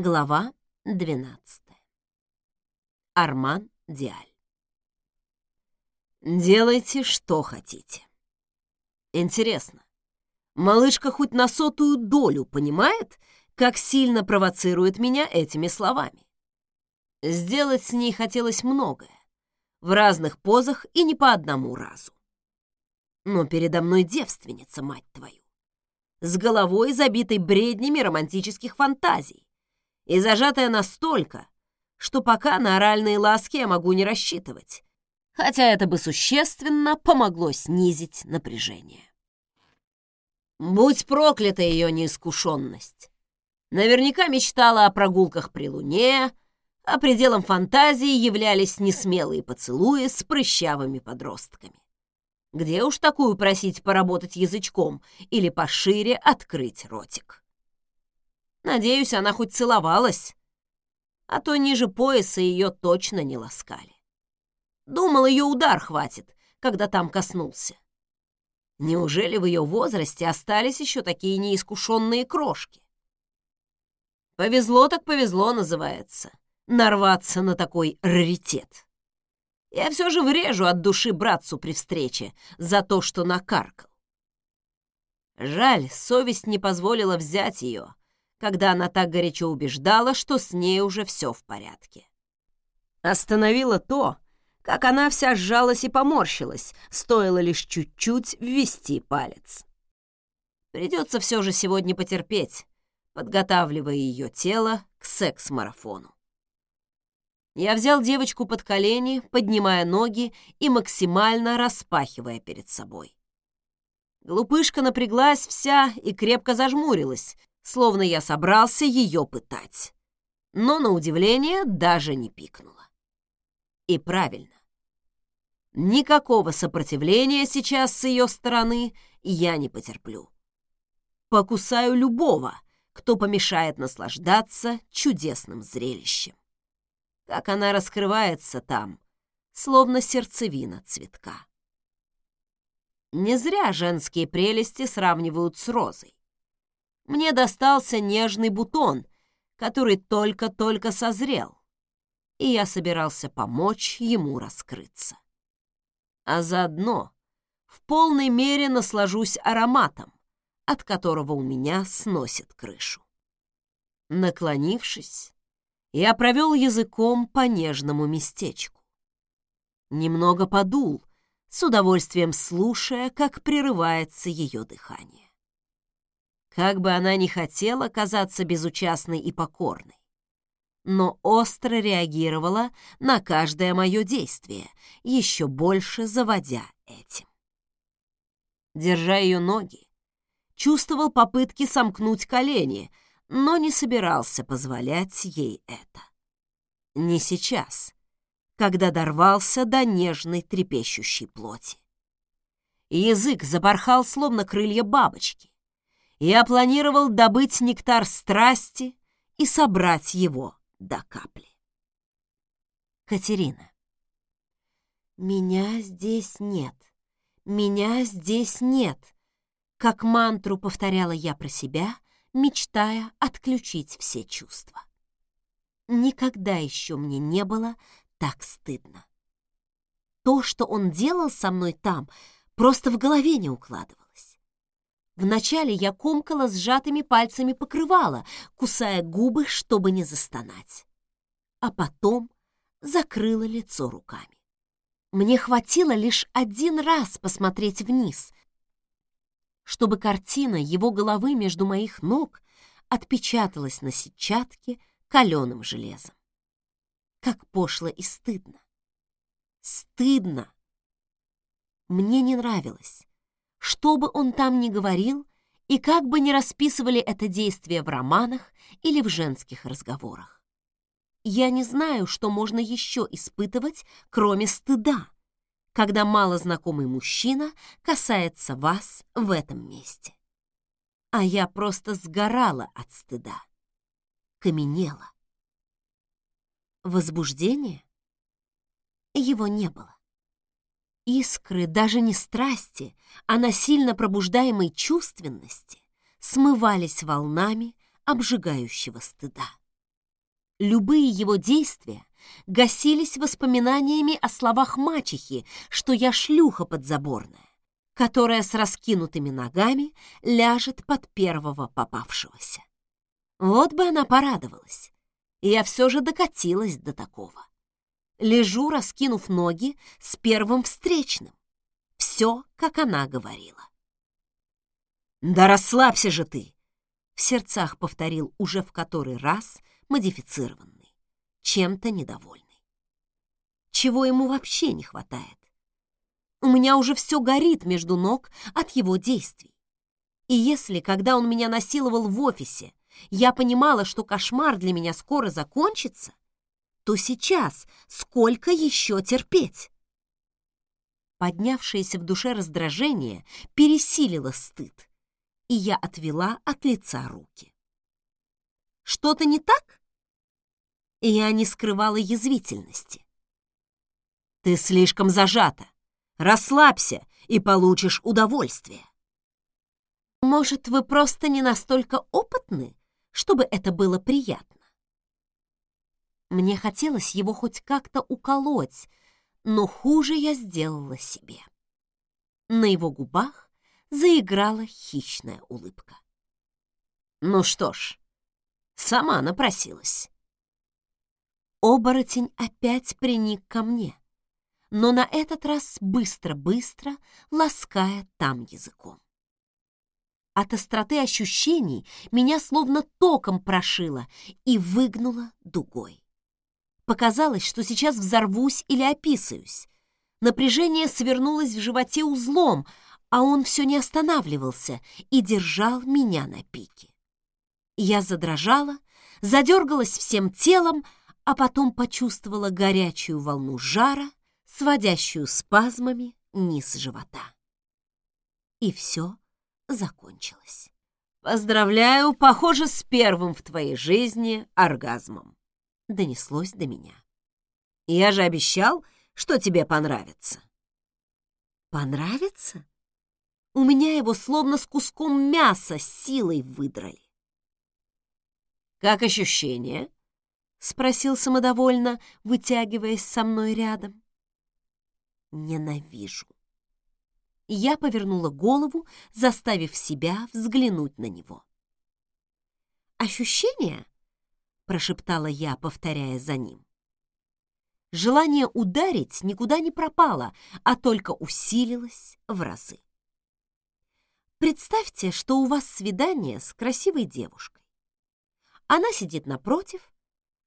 Глава 12. Арман Диаль. Делайте, что хотите. Интересно, малышка хоть на сотую долю понимает, как сильно провоцирует меня этими словами? Сделать с ней хотелось многое, в разных позах и не по одному разу. Но передо мной девственница, мать твою, с головой, забитой бреднями романтических фантазий, и зажатая настолько, что пока на оральные ласки я могу не рассчитывать, хотя это бы существенно помогло снизить напряжение. Будь проклята ее неискушенность. Наверняка мечтала о прогулках при луне, а пределом фантазии являлись несмелые поцелуи с прыщавыми подростками. Где уж такую просить поработать язычком или пошире открыть ротик? Надеюсь, она хоть целовалась, а то ниже пояса ее точно не ласкали. Думал, ее удар хватит, когда там коснулся. Неужели в ее возрасте остались еще такие неискушенные крошки? Повезло так повезло, называется, нарваться на такой раритет. Я все же врежу от души братцу при встрече за то, что накаркал. Жаль, совесть не позволила взять ее, когда она так горячо убеждала, что с ней уже все в порядке. Остановило то, как она вся сжалась и поморщилась, стоило лишь чуть-чуть ввести палец. Придется все же сегодня потерпеть, подготавливая ее тело к секс-марафону. Я взял девочку под колени, поднимая ноги и максимально распахивая перед собой. Глупышка напряглась вся и крепко зажмурилась, словно я собрался ее пытать. Но, на удивление, даже не пикнула. И правильно. Никакого сопротивления сейчас с ее стороны я не потерплю. Покусаю любого, кто помешает наслаждаться чудесным зрелищем. Как она раскрывается там, словно сердцевина цветка. Не зря женские прелести сравнивают с розой мне достался нежный бутон, который только-только созрел, и я собирался помочь ему раскрыться. А заодно в полной мере наслажусь ароматом, от которого у меня сносит крышу. Наклонившись, я провел языком по нежному местечку. Немного подул, с удовольствием слушая, как прерывается ее дыхание. Как бы она ни хотела казаться безучастной и покорной, но остро реагировала на каждое мое действие, еще больше заводя этим. Держа ее ноги, чувствовал попытки сомкнуть колени, но не собирался позволять ей это. Не сейчас, когда дорвался до нежной трепещущей плоти. Язык запорхал, словно крылья бабочки, я планировал добыть нектар страсти и собрать его до капли. Катерина. «Меня здесь нет. Меня здесь нет», как мантру повторяла я про себя, мечтая отключить все чувства. Никогда еще мне не было так стыдно. То, что он делал со мной там, просто в голове не укладывалось. Вначале я комкала сжатыми пальцами покрывала, кусая губы, чтобы не застонать. А потом закрыла лицо руками. Мне хватило лишь один раз посмотреть вниз, чтобы картина его головы между моих ног отпечаталась на сетчатке каленым железом. Как пошло и стыдно. Стыдно. Мне не нравилось что бы он там ни говорил и как бы ни расписывали это действие в романах или в женских разговорах. Я не знаю, что можно еще испытывать, кроме стыда, когда малознакомый мужчина касается вас в этом месте. А я просто сгорала от стыда, каменела. Возбуждение? Его не было. Искры даже не страсти, а насильно пробуждаемой чувственности смывались волнами обжигающего стыда. Любые его действия гасились воспоминаниями о словах мачехи, что я шлюха подзаборная, которая с раскинутыми ногами ляжет под первого попавшегося. Вот бы она порадовалась. Я все же докатилась до такого. Лежу, раскинув ноги, с первым встречным. Все, как она говорила. «Да расслабься же ты!» В сердцах повторил уже в который раз модифицированный, чем-то недовольный. Чего ему вообще не хватает? У меня уже все горит между ног от его действий. И если, когда он меня насиловал в офисе, я понимала, что кошмар для меня скоро закончится, то сейчас сколько еще терпеть? Поднявшееся в душе раздражение пересилило стыд, и я отвела от лица руки. Что-то не так? И я не скрывала язвительности. Ты слишком зажата. Расслабься и получишь удовольствие. Может, вы просто не настолько опытны, чтобы это было приятно? Мне хотелось его хоть как-то уколоть, но хуже я сделала себе. На его губах заиграла хищная улыбка. Ну что ж, сама напросилась. Оборотень опять приник ко мне, но на этот раз быстро-быстро лаская там языком. От остроты ощущений меня словно током прошило и выгнуло дугой. Показалось, что сейчас взорвусь или описаюсь. Напряжение свернулось в животе узлом, а он все не останавливался и держал меня на пике. Я задрожала, задергалась всем телом, а потом почувствовала горячую волну жара, сводящую спазмами низ живота. И все закончилось. Поздравляю, похоже, с первым в твоей жизни оргазмом донеслось до меня. «Я же обещал, что тебе понравится». «Понравится?» У меня его словно с куском мяса силой выдрали. «Как ощущение?» — спросил самодовольно, вытягиваясь со мной рядом. «Ненавижу». Я повернула голову, заставив себя взглянуть на него. Ощущение прошептала я, повторяя за ним. Желание ударить никуда не пропало, а только усилилось в разы. Представьте, что у вас свидание с красивой девушкой. Она сидит напротив,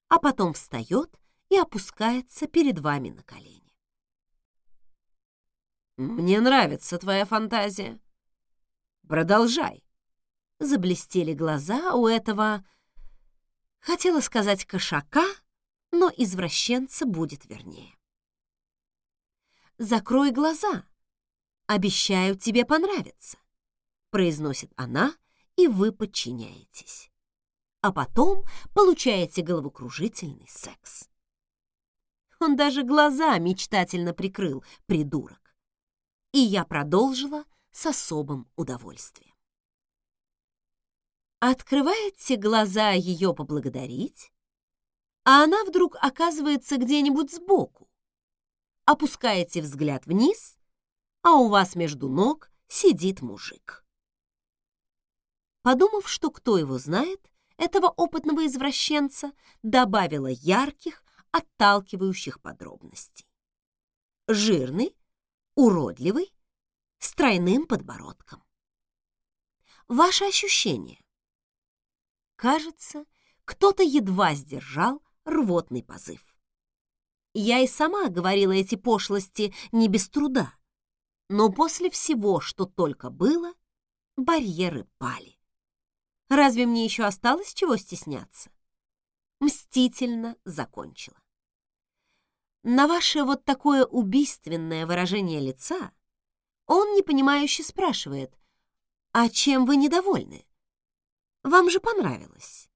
а потом встает и опускается перед вами на колени. «Мне нравится твоя фантазия. Продолжай». Заблестели глаза у этого Хотела сказать кошака, но извращенца будет вернее. «Закрой глаза. Обещаю, тебе понравится», — произносит она, и вы подчиняетесь. А потом получаете головокружительный секс. Он даже глаза мечтательно прикрыл, придурок. И я продолжила с особым удовольствием. Открываете глаза ее поблагодарить, а она вдруг оказывается где-нибудь сбоку. Опускаете взгляд вниз, а у вас между ног сидит мужик. Подумав, что кто его знает, этого опытного извращенца добавила ярких, отталкивающих подробностей. Жирный, уродливый, с тройным подбородком. Ваши ощущения? Кажется, кто-то едва сдержал рвотный позыв. Я и сама говорила эти пошлости не без труда, но после всего, что только было, барьеры пали. Разве мне еще осталось чего стесняться? Мстительно закончила. На ваше вот такое убийственное выражение лица он непонимающе спрашивает, «А чем вы недовольны?» Вам же понравилось.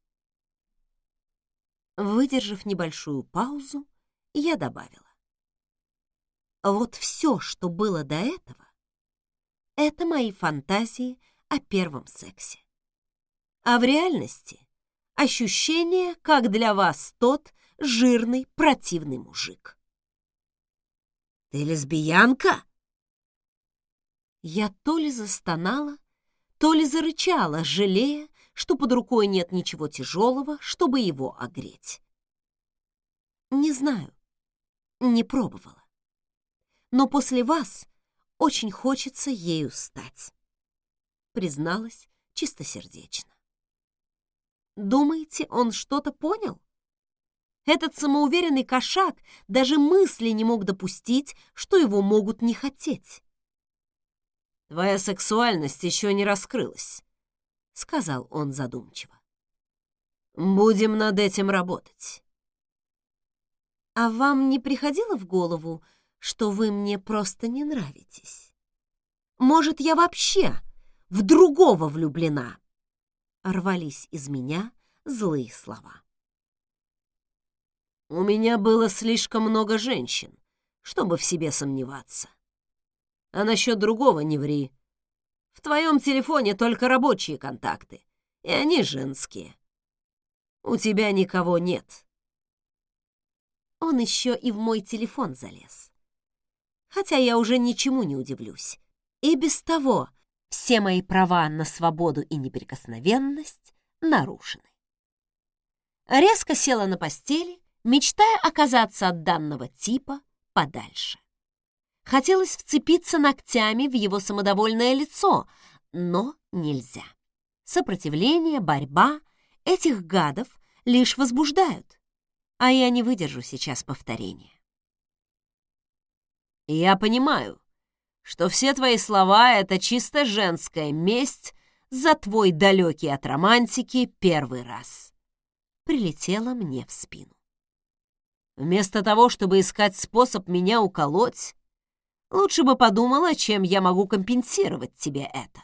Выдержав небольшую паузу, я добавила. Вот все, что было до этого, это мои фантазии о первом сексе. А в реальности Ощущение, как для вас тот жирный противный мужик. «Ты лесбиянка?» Я то ли застонала, то ли зарычала, жалея, что под рукой нет ничего тяжелого, чтобы его огреть. Не знаю, не пробовала. Но после вас очень хочется ею стать, призналась чистосердечно. Думаете, он что-то понял? Этот самоуверенный кошак даже мысли не мог допустить, что его могут не хотеть. «Твоя сексуальность еще не раскрылась», — сказал он задумчиво. «Будем над этим работать». «А вам не приходило в голову, что вы мне просто не нравитесь? Может, я вообще в другого влюблена?» Рвались из меня злые слова. У меня было слишком много женщин, чтобы в себе сомневаться. А насчет другого не ври. В твоем телефоне только рабочие контакты, и они женские. У тебя никого нет. Он еще и в мой телефон залез. Хотя я уже ничему не удивлюсь. И без того все мои права на свободу и неприкосновенность нарушены. Резко села на постели мечтая оказаться от данного типа подальше. Хотелось вцепиться ногтями в его самодовольное лицо, но нельзя. Сопротивление, борьба этих гадов лишь возбуждают, а я не выдержу сейчас повторения. Я понимаю, что все твои слова — это чисто женская месть за твой далекий от романтики первый раз. Прилетела мне в спину. Вместо того, чтобы искать способ меня уколоть, лучше бы подумала, чем я могу компенсировать тебе это.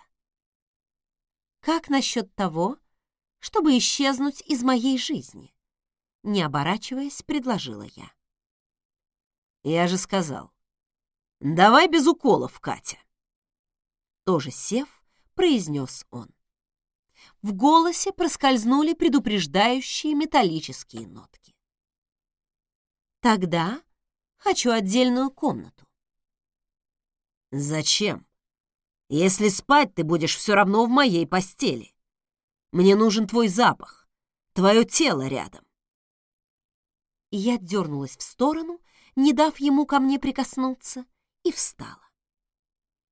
Как насчет того, чтобы исчезнуть из моей жизни? Не оборачиваясь, предложила я. Я же сказал, давай без уколов, Катя. Тоже сев, произнес он. В голосе проскользнули предупреждающие металлические нотки. Тогда хочу отдельную комнату. Зачем? Если спать, ты будешь все равно в моей постели. Мне нужен твой запах, твое тело рядом. Я дернулась в сторону, не дав ему ко мне прикоснуться, и встала.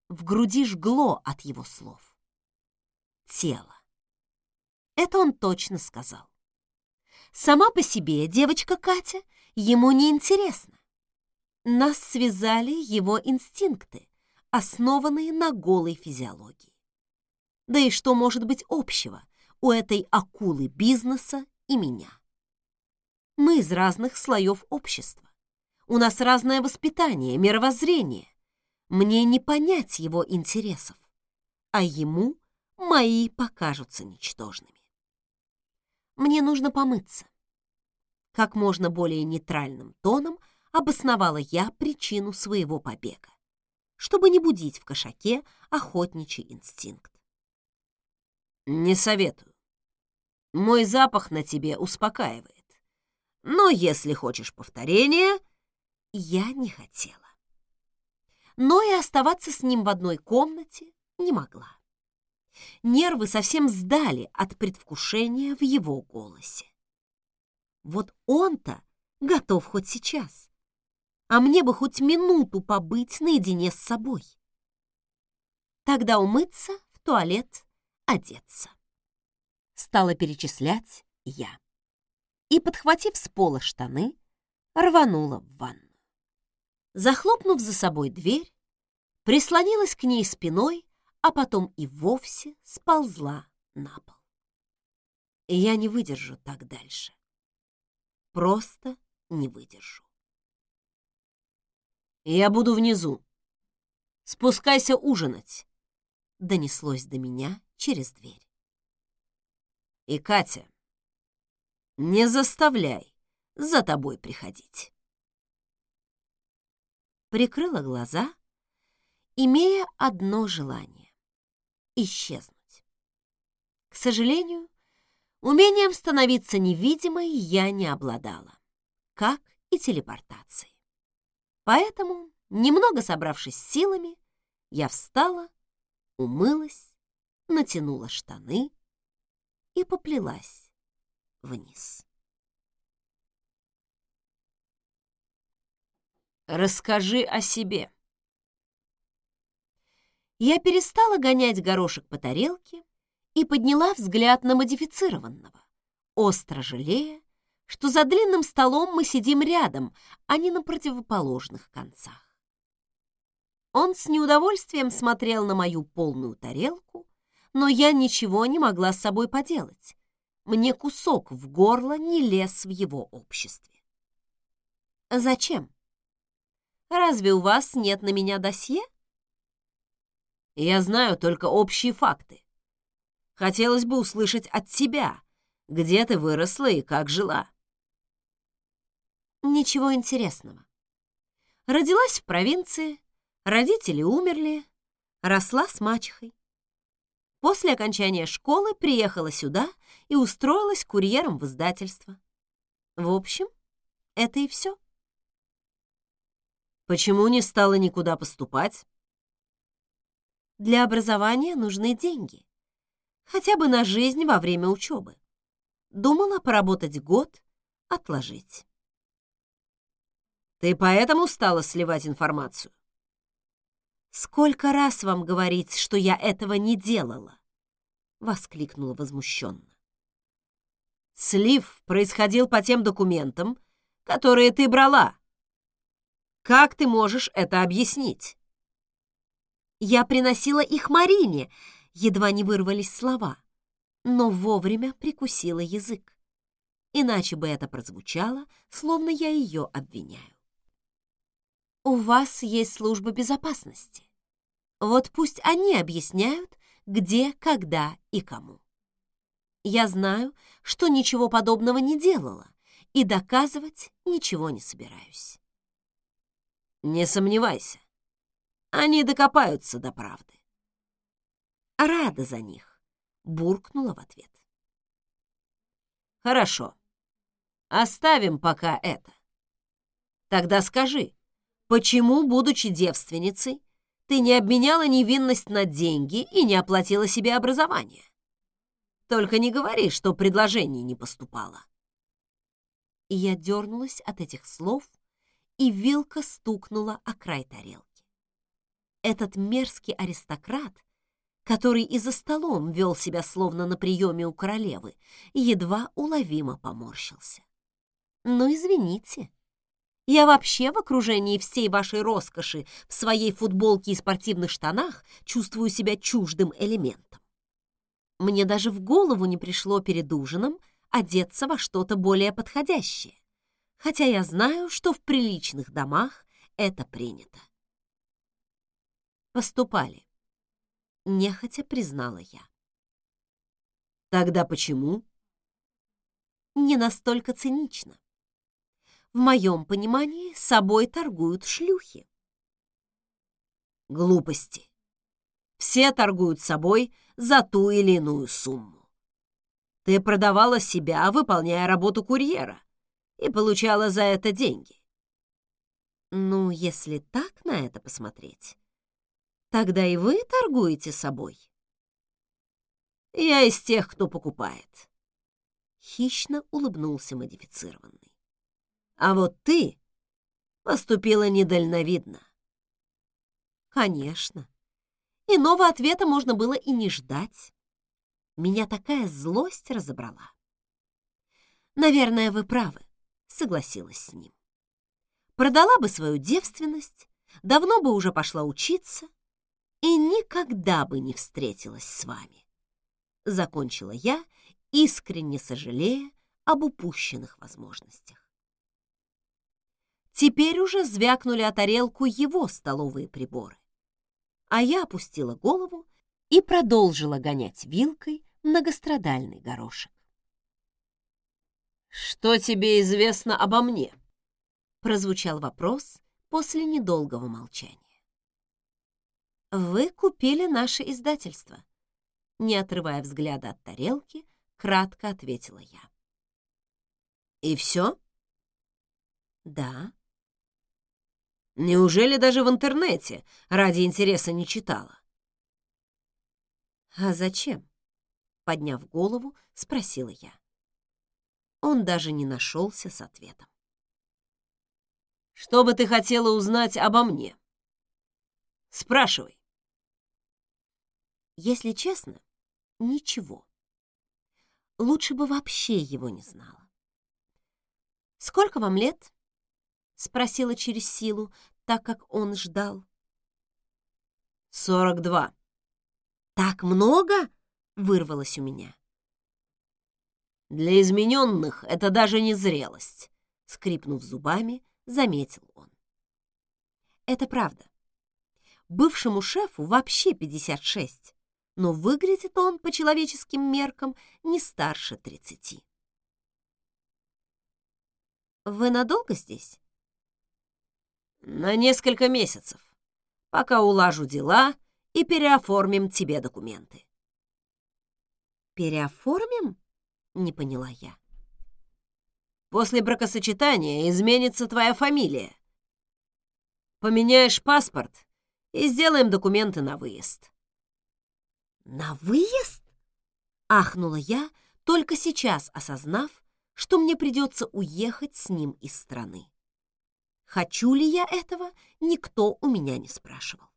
В груди жгло от его слов. Тело. Это он точно сказал. Сама по себе девочка Катя ему не интересна. Нас связали его инстинкты, основанные на голой физиологии. Да и что может быть общего у этой акулы бизнеса и меня? Мы из разных слоев общества. У нас разное воспитание, мировоззрение. Мне не понять его интересов, а ему мои покажутся ничтожными. Мне нужно помыться. Как можно более нейтральным тоном обосновала я причину своего побега, чтобы не будить в кошаке охотничий инстинкт. Не советую. Мой запах на тебе успокаивает. Но если хочешь повторения, я не хотела. Но и оставаться с ним в одной комнате не могла. Нервы совсем сдали от предвкушения в его голосе. Вот он-то готов хоть сейчас, а мне бы хоть минуту побыть наедине с собой. Тогда умыться, в туалет, одеться. Стала перечислять я. И, подхватив с пола штаны, рванула в ванну. Захлопнув за собой дверь, прислонилась к ней спиной а потом и вовсе сползла на пол. Я не выдержу так дальше. Просто не выдержу. «Я буду внизу. Спускайся ужинать», — донеслось до меня через дверь. «И, Катя, не заставляй за тобой приходить». Прикрыла глаза, имея одно желание исчезнуть. К сожалению, Умением становиться невидимой я не обладала, как и телепортацией. Поэтому, немного собравшись силами, я встала, умылась, натянула штаны и поплелась вниз. Расскажи о себе. Я перестала гонять горошек по тарелке и подняла взгляд на модифицированного, остро жалея, что за длинным столом мы сидим рядом, а не на противоположных концах. Он с неудовольствием смотрел на мою полную тарелку, но я ничего не могла с собой поделать. Мне кусок в горло не лез в его обществе. Зачем? Разве у вас нет на меня досье? Я знаю только общие факты. Хотелось бы услышать от тебя, где ты выросла и как жила. Ничего интересного. Родилась в провинции, родители умерли, росла с мачехой. После окончания школы приехала сюда и устроилась курьером в издательство. В общем, это и все. Почему не стала никуда поступать? Для образования нужны деньги. Хотя бы на жизнь во время учебы. Думала поработать год, отложить. Ты поэтому стала сливать информацию? Сколько раз вам говорить, что я этого не делала? Воскликнула возмущенно. Слив происходил по тем документам, которые ты брала. Как ты можешь это объяснить? Я приносила их Марине, едва не вырвались слова, но вовремя прикусила язык. Иначе бы это прозвучало, словно я ее обвиняю. У вас есть служба безопасности. Вот пусть они объясняют, где, когда и кому. Я знаю, что ничего подобного не делала и доказывать ничего не собираюсь. Не сомневайся, они докопаются до правды. Рада за них, буркнула в ответ. Хорошо. Оставим пока это. Тогда скажи, почему, будучи девственницей, ты не обменяла невинность на деньги и не оплатила себе образование? Только не говори, что предложение не поступало. И я дернулась от этих слов, и вилка стукнула о край тарелки этот мерзкий аристократ, который и за столом вел себя словно на приеме у королевы, едва уловимо поморщился. «Ну, извините, я вообще в окружении всей вашей роскоши в своей футболке и спортивных штанах чувствую себя чуждым элементом. Мне даже в голову не пришло перед ужином одеться во что-то более подходящее, хотя я знаю, что в приличных домах это принято поступали. Нехотя признала я. Тогда почему? Не настолько цинично. В моем понимании собой торгуют шлюхи. Глупости. Все торгуют собой за ту или иную сумму. Ты продавала себя, выполняя работу курьера, и получала за это деньги. Ну, если так на это посмотреть, Тогда и вы торгуете собой. Я из тех, кто покупает. Хищно улыбнулся модифицированный. А вот ты поступила недальновидно. Конечно. Иного ответа можно было и не ждать. Меня такая злость разобрала. Наверное, вы правы, согласилась с ним. Продала бы свою девственность, давно бы уже пошла учиться, и никогда бы не встретилась с вами. Закончила я, искренне сожалея об упущенных возможностях. Теперь уже звякнули о тарелку его столовые приборы. А я опустила голову и продолжила гонять вилкой многострадальный горошек. «Что тебе известно обо мне?» прозвучал вопрос после недолгого молчания. «Вы купили наше издательство», — не отрывая взгляда от тарелки, кратко ответила я. И все? Да. Неужели даже в интернете ради интереса не читала? А зачем? Подняв голову, спросила я. Он даже не нашелся с ответом. Что бы ты хотела узнать обо мне? Спрашивай. Если честно, ничего. Лучше бы вообще его не знала. «Сколько вам лет?» — спросила через силу, так как он ждал. «Сорок два». «Так много?» — вырвалось у меня. «Для измененных это даже не зрелость», — скрипнув зубами, заметил он. Это правда. Бывшему шефу вообще 56, но выглядит он по человеческим меркам не старше 30. Вы надолго здесь? На несколько месяцев, пока улажу дела и переоформим тебе документы. Переоформим? Не поняла я. После бракосочетания изменится твоя фамилия. Поменяешь паспорт и сделаем документы на выезд. На выезд? Ахнула я, только сейчас осознав, что мне придется уехать с ним из страны. Хочу ли я этого, никто у меня не спрашивал.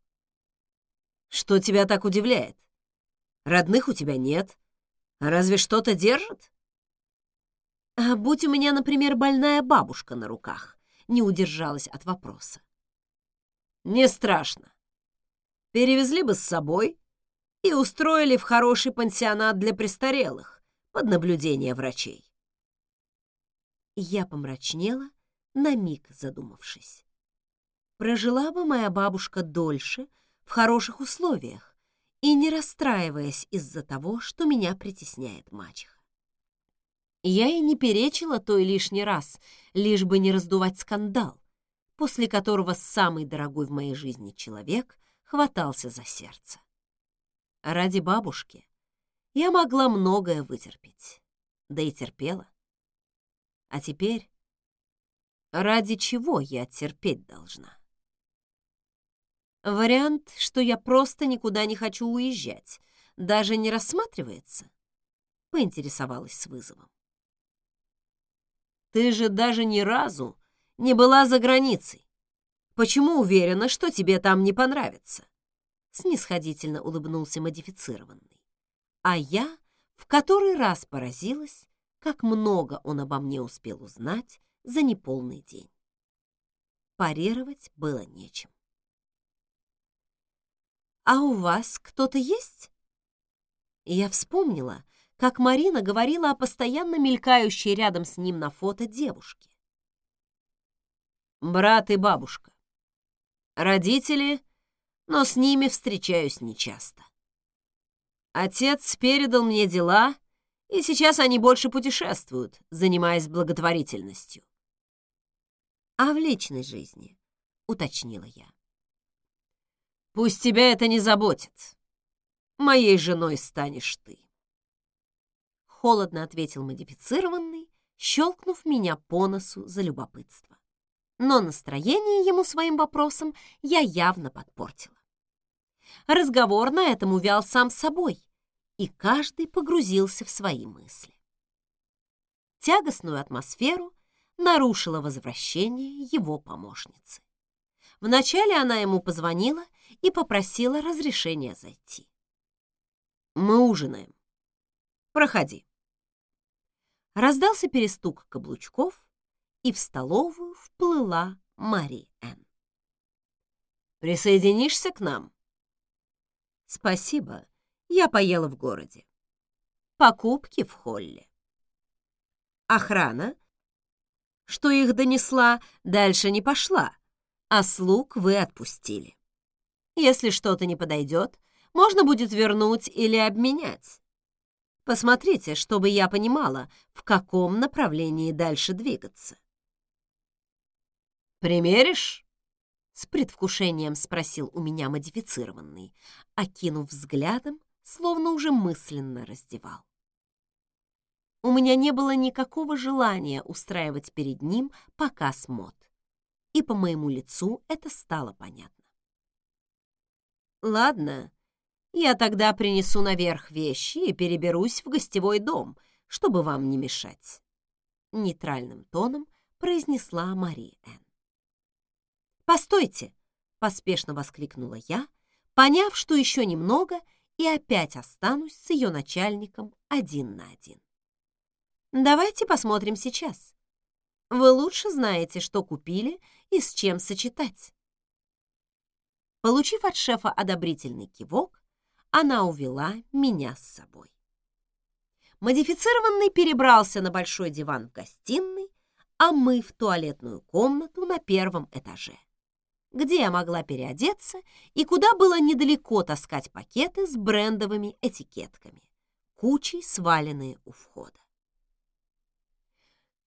Что тебя так удивляет? Родных у тебя нет. А разве что-то держит? А будь у меня, например, больная бабушка на руках, не удержалась от вопроса. Не страшно. Перевезли бы с собой и устроили в хороший пансионат для престарелых под наблюдение врачей. Я помрачнела, на миг задумавшись. Прожила бы моя бабушка дольше, в хороших условиях, и не расстраиваясь из-за того, что меня притесняет мачеха. Я и не перечила той лишний раз, лишь бы не раздувать скандал, после которого самый дорогой в моей жизни человек хватался за сердце. Ради бабушки я могла многое вытерпеть, да и терпела. А теперь ради чего я терпеть должна? Вариант, что я просто никуда не хочу уезжать, даже не рассматривается, поинтересовалась с вызовом. Ты же даже ни разу не была за границей. Почему уверена, что тебе там не понравится?» Снисходительно улыбнулся модифицированный. А я в который раз поразилась, как много он обо мне успел узнать за неполный день. Парировать было нечем. «А у вас кто-то есть?» Я вспомнила, как Марина говорила о постоянно мелькающей рядом с ним на фото девушке. Брат и бабушка. Родители, но с ними встречаюсь нечасто. Отец передал мне дела, и сейчас они больше путешествуют, занимаясь благотворительностью. А в личной жизни, уточнила я. Пусть тебя это не заботит. Моей женой станешь ты холодно ответил модифицированный, щелкнув меня по носу за любопытство. Но настроение ему своим вопросом я явно подпортила. Разговор на этом увял сам собой, и каждый погрузился в свои мысли. Тягостную атмосферу нарушило возвращение его помощницы. Вначале она ему позвонила и попросила разрешения зайти. «Мы ужинаем. Проходи». Раздался перестук каблучков, и в столовую вплыла Мари Энн. «Присоединишься к нам?» «Спасибо, я поела в городе. Покупки в холле. Охрана, что их донесла, дальше не пошла, а слуг вы отпустили. Если что-то не подойдет, можно будет вернуть или обменять. Посмотрите, чтобы я понимала, в каком направлении дальше двигаться. «Примеришь?» — с предвкушением спросил у меня модифицированный, окинув взглядом, словно уже мысленно раздевал. У меня не было никакого желания устраивать перед ним показ мод. И по моему лицу это стало понятно. «Ладно, я тогда принесу наверх вещи и переберусь в гостевой дом, чтобы вам не мешать», — нейтральным тоном произнесла Мари Энн. «Постойте!» — поспешно воскликнула я, поняв, что еще немного и опять останусь с ее начальником один на один. Давайте посмотрим сейчас. Вы лучше знаете, что купили и с чем сочетать. Получив от шефа одобрительный кивок, она увела меня с собой. Модифицированный перебрался на большой диван в гостиной, а мы в туалетную комнату на первом этаже, где я могла переодеться и куда было недалеко таскать пакеты с брендовыми этикетками, кучей сваленные у входа.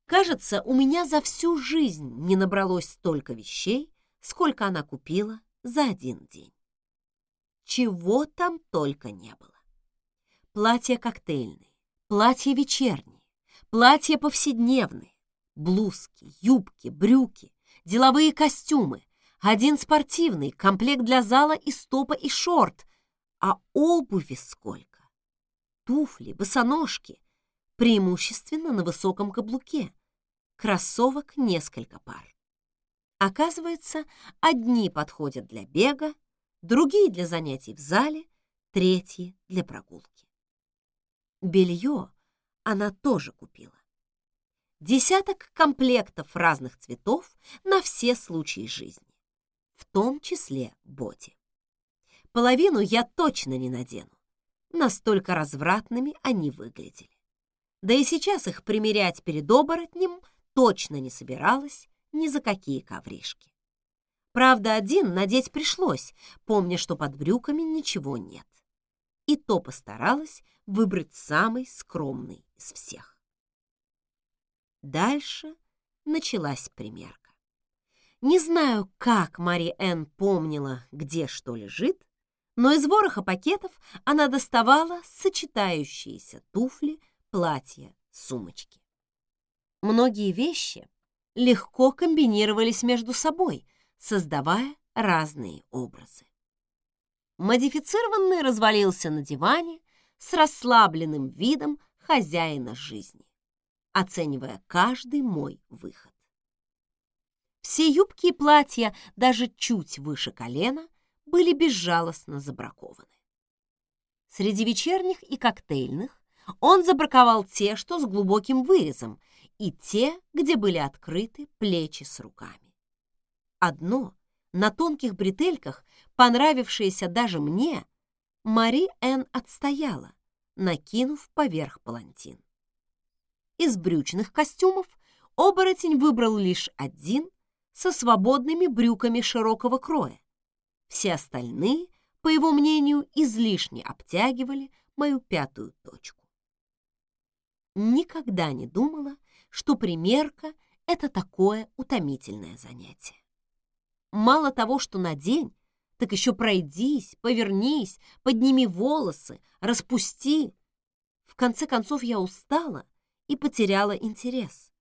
Кажется, у меня за всю жизнь не набралось столько вещей, сколько она купила за один день. Чего там только не было. Платья коктейльные, платья вечерние, платья повседневные, блузки, юбки, брюки, деловые костюмы, один спортивный, комплект для зала и стопа и шорт, а обуви сколько. Туфли, босоножки, преимущественно на высоком каблуке. Кроссовок несколько пар. Оказывается, одни подходят для бега, другие для занятий в зале, третьи для прогулки. Белье она тоже купила. Десяток комплектов разных цветов на все случаи жизни, в том числе боди. Половину я точно не надену, настолько развратными они выглядели. Да и сейчас их примерять перед оборотнем точно не собиралась ни за какие ковришки. Правда, один надеть пришлось, помня, что под брюками ничего нет. И то постаралась выбрать самый скромный из всех. Дальше началась примерка. Не знаю, как Мари Энн помнила, где что лежит, но из вороха пакетов она доставала сочетающиеся туфли платья, сумочки. Многие вещи легко комбинировались между собой, создавая разные образы. Модифицированный развалился на диване с расслабленным видом хозяина жизни, оценивая каждый мой выход. Все юбки и платья, даже чуть выше колена, были безжалостно забракованы. Среди вечерних и коктейльных он забраковал те, что с глубоким вырезом, и те, где были открыты плечи с руками. Одно, на тонких бретельках, понравившееся даже мне, Мари Энн отстояла, накинув поверх палантин. Из брючных костюмов оборотень выбрал лишь один со свободными брюками широкого кроя. Все остальные, по его мнению, излишне обтягивали мою пятую точку никогда не думала, что примерка — это такое утомительное занятие. Мало того, что надень, так еще пройдись, повернись, подними волосы, распусти. В конце концов, я устала и потеряла интерес.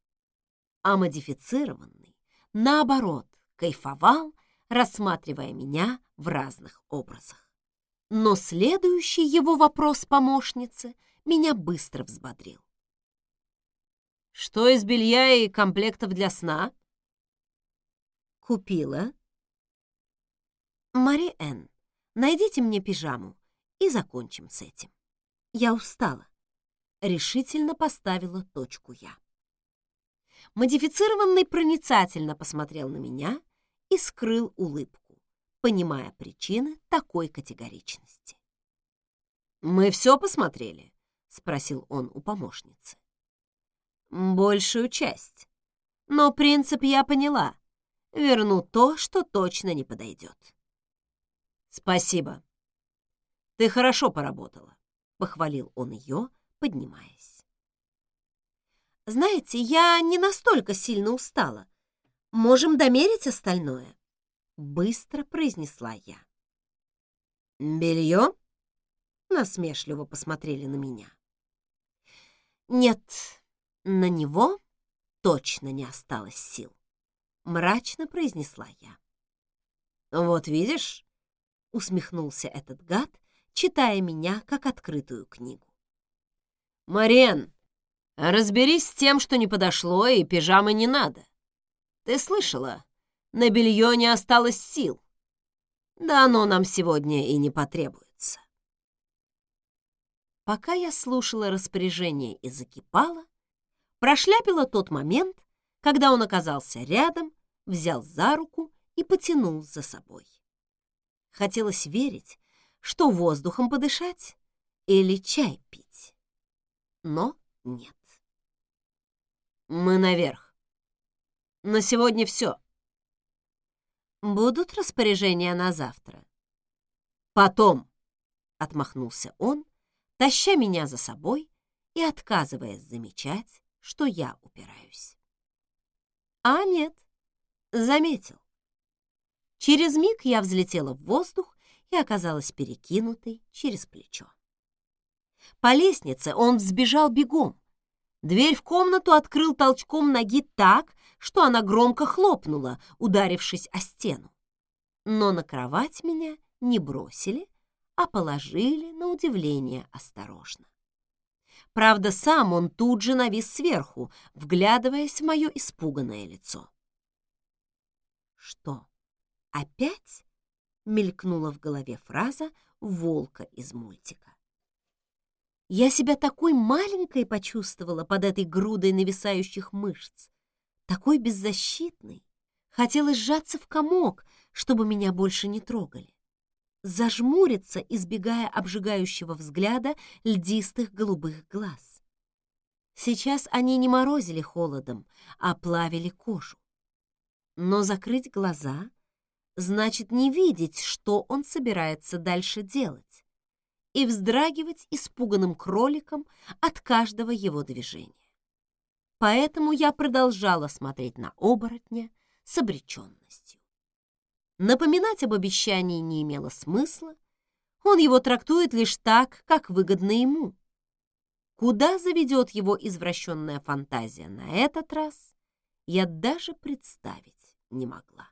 А модифицированный, наоборот, кайфовал, рассматривая меня в разных образах. Но следующий его вопрос помощницы меня быстро взбодрил. Что из белья и комплектов для сна? Купила. Мари найдите мне пижаму и закончим с этим. Я устала. Решительно поставила точку я. Модифицированный проницательно посмотрел на меня и скрыл улыбку, понимая причины такой категоричности. «Мы все посмотрели?» — спросил он у помощницы. Большую часть. Но принцип я поняла. Верну то, что точно не подойдет. Спасибо. Ты хорошо поработала, похвалил он ее, поднимаясь. Знаете, я не настолько сильно устала. Можем домерить остальное, быстро произнесла я. Белье? Насмешливо посмотрели на меня. Нет, на него точно не осталось сил, мрачно произнесла я. Вот видишь, усмехнулся этот гад, читая меня как открытую книгу. Марен, разберись с тем, что не подошло, и пижамы не надо. Ты слышала, на белье не осталось сил. Да оно нам сегодня и не потребуется. Пока я слушала распоряжение и закипала, прошляпила тот момент, когда он оказался рядом, взял за руку и потянул за собой. Хотелось верить, что воздухом подышать или чай пить. Но нет. Мы наверх. На сегодня все. Будут распоряжения на завтра. Потом, отмахнулся он, таща меня за собой и отказываясь замечать, что я упираюсь. А нет, заметил. Через миг я взлетела в воздух и оказалась перекинутой через плечо. По лестнице он взбежал бегом. Дверь в комнату открыл толчком ноги так, что она громко хлопнула, ударившись о стену. Но на кровать меня не бросили, а положили, на удивление, осторожно. Правда, сам он тут же навис сверху, вглядываясь в мое испуганное лицо. «Что, опять?» — мелькнула в голове фраза волка из мультика. Я себя такой маленькой почувствовала под этой грудой нависающих мышц, такой беззащитной. Хотелось сжаться в комок, чтобы меня больше не трогали зажмуриться, избегая обжигающего взгляда льдистых голубых глаз. Сейчас они не морозили холодом, а плавили кожу. Но закрыть глаза значит не видеть, что он собирается дальше делать, и вздрагивать испуганным кроликом от каждого его движения. Поэтому я продолжала смотреть на оборотня с обреченностью. Напоминать об обещании не имело смысла, он его трактует лишь так, как выгодно ему. Куда заведет его извращенная фантазия на этот раз, я даже представить не могла.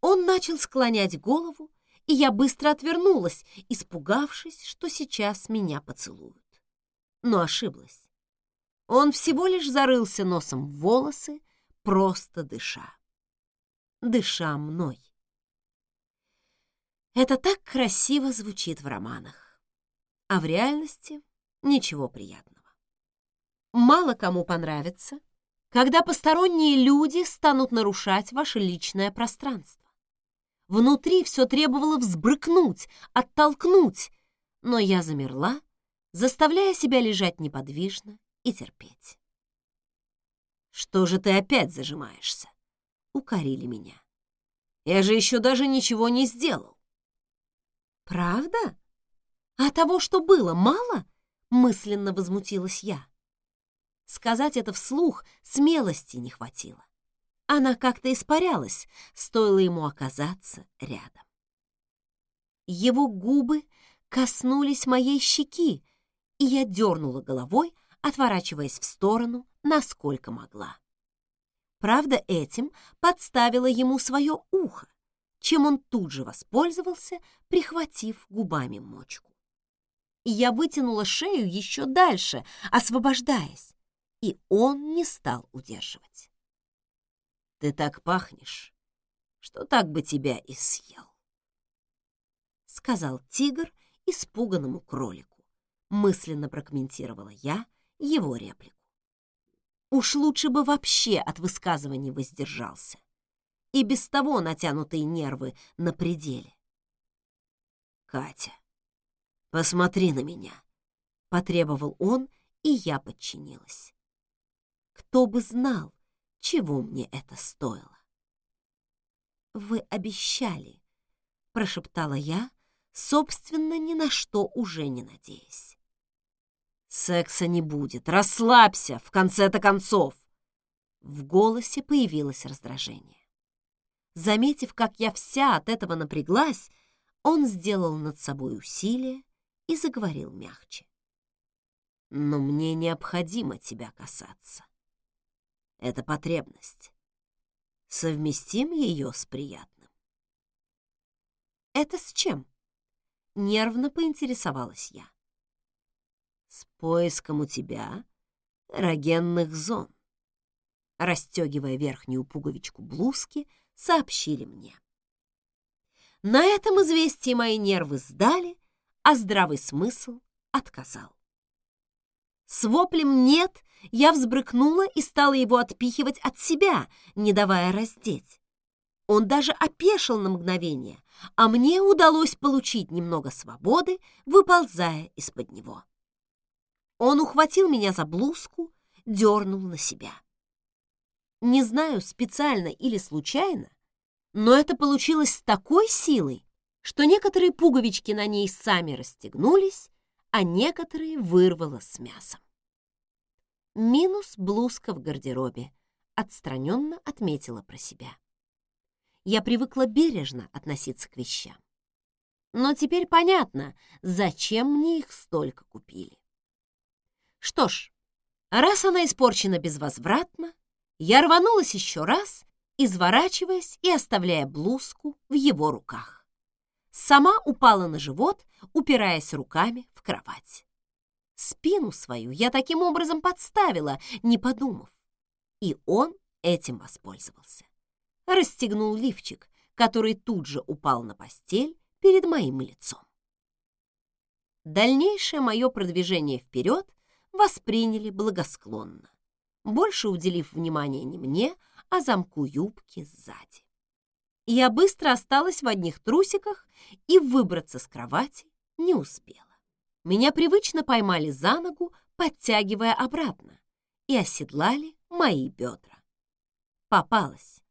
Он начал склонять голову, и я быстро отвернулась, испугавшись, что сейчас меня поцелуют. Но ошиблась. Он всего лишь зарылся носом в волосы, просто дыша дыша мной. Это так красиво звучит в романах, а в реальности ничего приятного. Мало кому понравится, когда посторонние люди станут нарушать ваше личное пространство. Внутри все требовало взбрыкнуть, оттолкнуть, но я замерла, заставляя себя лежать неподвижно и терпеть. «Что же ты опять зажимаешься?» Укорили меня. Я же еще даже ничего не сделал. Правда? А того, что было, мало? Мысленно возмутилась я. Сказать это вслух смелости не хватило. Она как-то испарялась, стоило ему оказаться рядом. Его губы коснулись моей щеки, и я дернула головой, отворачиваясь в сторону, насколько могла. Правда, этим подставила ему свое ухо, чем он тут же воспользовался, прихватив губами мочку. И я вытянула шею еще дальше, освобождаясь, и он не стал удерживать. «Ты так пахнешь, что так бы тебя и съел», — сказал тигр испуганному кролику. Мысленно прокомментировала я его реплику. Уж лучше бы вообще от высказываний воздержался. И без того натянутые нервы на пределе. «Катя, посмотри на меня», — потребовал он, и я подчинилась. Кто бы знал, чего мне это стоило. «Вы обещали», — прошептала я, собственно, ни на что уже не надеясь. Секса не будет. Расслабься, в конце-то концов. В голосе появилось раздражение. Заметив, как я вся от этого напряглась, он сделал над собой усилие и заговорил мягче. но мне необходимо тебя касаться. Это потребность. Совместим ее с приятным. Это с чем? Нервно поинтересовалась я. С поиском у тебя эрогенных зон. Расстегивая верхнюю пуговичку блузки, сообщили мне. На этом известие мои нервы сдали, а здравый смысл отказал. С воплем «нет» я взбрыкнула и стала его отпихивать от себя, не давая раздеть. Он даже опешил на мгновение, а мне удалось получить немного свободы, выползая из-под него. Он ухватил меня за блузку, дернул на себя. Не знаю, специально или случайно, но это получилось с такой силой, что некоторые пуговички на ней сами расстегнулись, а некоторые вырвало с мясом. Минус блузка в гардеробе, отстраненно отметила про себя. Я привыкла бережно относиться к вещам. Но теперь понятно, зачем мне их столько купили. Что ж, раз она испорчена безвозвратно, я рванулась еще раз, изворачиваясь и оставляя блузку в его руках сама упала на живот, упираясь руками в кровать. Спину свою я таким образом подставила, не подумав. И он этим воспользовался. Расстегнул лифчик, который тут же упал на постель перед моим лицом. Дальнейшее мое продвижение вперед восприняли благосклонно, больше уделив внимания не мне, а замку юбки сзади я быстро осталась в одних трусиках и выбраться с кровати не успела. Меня привычно поймали за ногу, подтягивая обратно, и оседлали мои бедра. Попалась.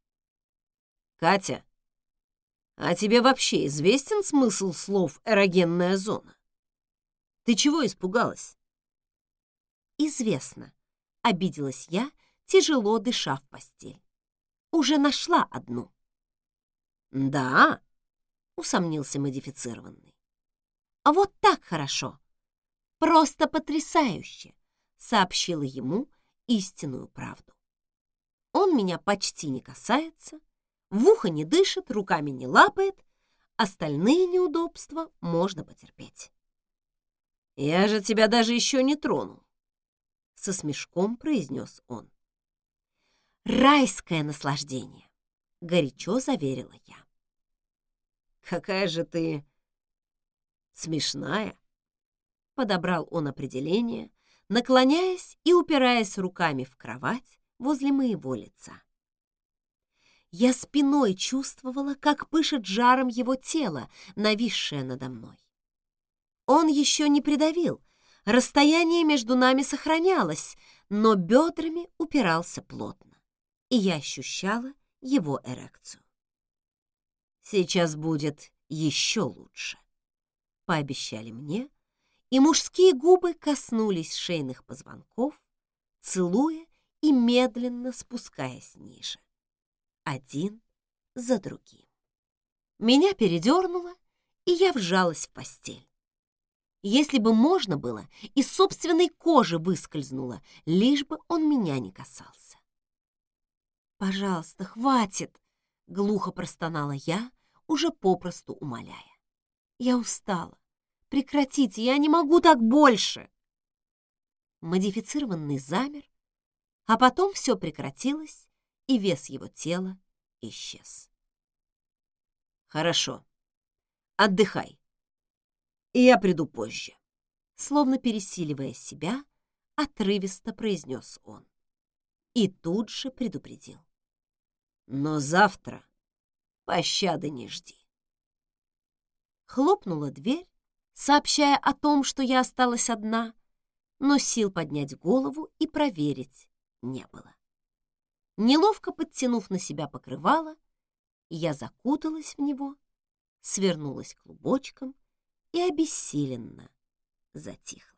«Катя, а тебе вообще известен смысл слов «эрогенная зона»? Ты чего испугалась?» «Известно», — обиделась я, тяжело дыша в постель. «Уже нашла одну». «Да?» — усомнился модифицированный. «А вот так хорошо! Просто потрясающе!» — сообщила ему истинную правду. Он меня почти не касается, в ухо не дышит, руками не лапает, остальные неудобства можно потерпеть. «Я же тебя даже еще не тронул», — со смешком произнес он. «Райское наслаждение!» — горячо заверила я. «Какая же ты смешная!» Подобрал он определение, наклоняясь и упираясь руками в кровать возле моего лица. Я спиной чувствовала, как пышет жаром его тело, нависшее надо мной. Он еще не придавил, расстояние между нами сохранялось, но бедрами упирался плотно, и я ощущала его эрекцию. «Сейчас будет еще лучше», — пообещали мне, и мужские губы коснулись шейных позвонков, целуя и медленно спускаясь ниже, один за другим. Меня передернуло, и я вжалась в постель. Если бы можно было, из собственной кожи выскользнула, лишь бы он меня не касался. «Пожалуйста, хватит!» — глухо простонала я, уже попросту умоляя. «Я устала. Прекратите, я не могу так больше!» Модифицированный замер, а потом все прекратилось, и вес его тела исчез. «Хорошо. Отдыхай. И я приду позже», словно пересиливая себя, отрывисто произнес он. И тут же предупредил. Но завтра пощады не жди. Хлопнула дверь, сообщая о том, что я осталась одна, но сил поднять голову и проверить не было. Неловко подтянув на себя покрывало, я закуталась в него, свернулась клубочком и обессиленно затихла.